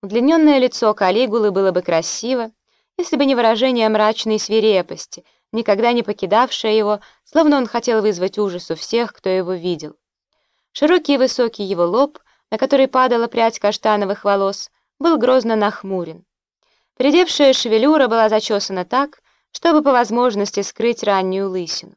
Удлиненное лицо Калигулы было бы красиво, если бы не выражение мрачной свирепости, никогда не покидавшее его, словно он хотел вызвать ужас у всех, кто его видел. Широкий и высокий его лоб, на который падала прядь каштановых волос, был грозно нахмурен. Придевшая шевелюра была зачесана так, чтобы по возможности скрыть раннюю лысину.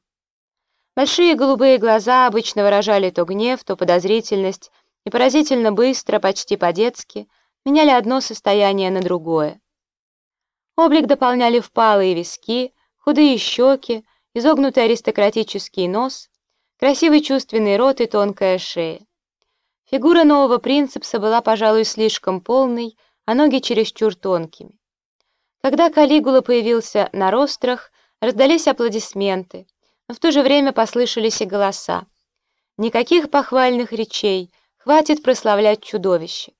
Большие голубые глаза обычно выражали то гнев, то подозрительность, и поразительно быстро, почти по-детски, меняли одно состояние на другое. Облик дополняли впалые виски, худые щеки, изогнутый аристократический нос, красивый чувственный рот и тонкая шея. Фигура нового принцепса была, пожалуй, слишком полной, а ноги чересчур тонкими. Когда Калигула появился на рострах, раздались аплодисменты, но в то же время послышались и голоса. Никаких похвальных речей, хватит прославлять чудовище.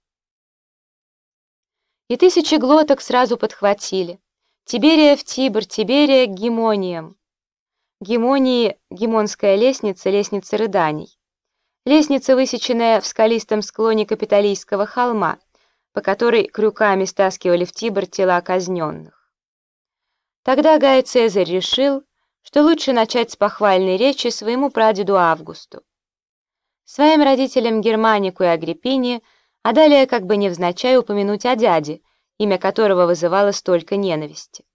И тысячи глоток сразу подхватили. Тиберия в Тибр, Тиберия к Гемониям. Гемонии — Гемонская лестница, лестница рыданий. Лестница, высеченная в скалистом склоне Капитолийского холма, по которой крюками стаскивали в Тибр тела казненных. Тогда Гай Цезарь решил, что лучше начать с похвальной речи своему прадеду Августу. Своим родителям Германику и Агриппине — а далее как бы невзначай упомянуть о дяде, имя которого вызывало столько ненависти.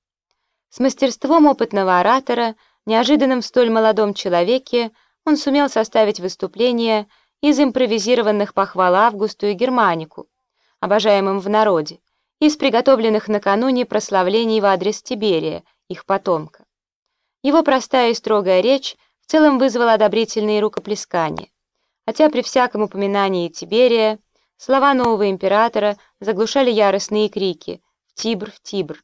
С мастерством опытного оратора, неожиданным в столь молодом человеке, он сумел составить выступление из импровизированных похвал Августу и Германику, обожаемым в народе, из приготовленных накануне прославлений в адрес Тиберия, их потомка. Его простая и строгая речь в целом вызвала одобрительные рукоплескания, хотя при всяком упоминании Тиберия Слова нового императора заглушали яростные крики «В Тибр! В Тибр!».